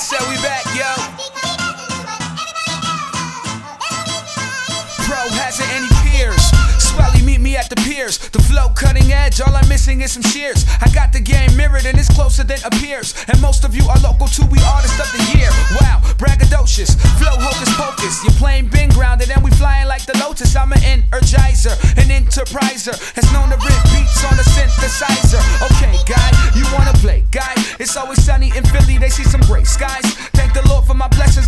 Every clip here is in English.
said we back, yo. Pro hasn't any peers. Swelly, meet me at the piers. The flow cutting edge, all I'm missing is some shears. I got the game mirrored and it's closer than appears. And most of you are local too, we artist of the year. Wow, braggadocious, flow hocus pocus. You're playing bin grounded and we flying like the lotus. I'm an energizer, an enterpriser. That's known to rip beats on a synthesizer. Okay, guy, you wanna play, guy? It's always sunny in Philly, they see some gray skies. Thank the Lord for my blessings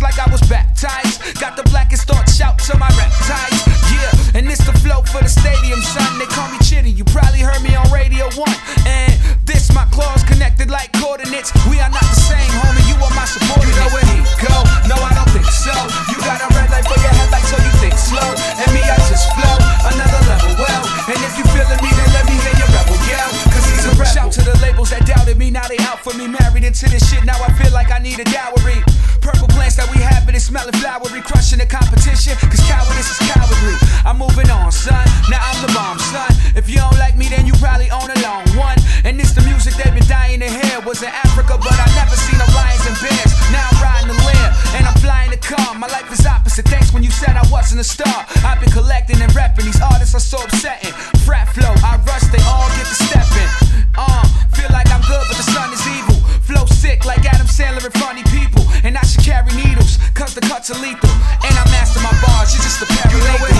now they out for me. Married into this shit, now I feel like I need a dowry. Purple plants that we have, and it's smelling flowery. Crushing the competition, cause cowardice is cowardly. I'm moving on, son. Now I'm the bomb, son. If you don't like me, then you probably own a long one. And it's the music they've been dying to hear. Was in Africa, but I never seen the lions and bears. Now I'm riding the lair, and I'm flying the car. My life is opposite. Thanks when you said I wasn't a star. I've been collecting and repping these artists are so upsetting. Frat flow, I rush, they all get Sailor and funny people. And I should carry needles, cause the cuts are lethal. And I master my bars, it's just a parallel. You know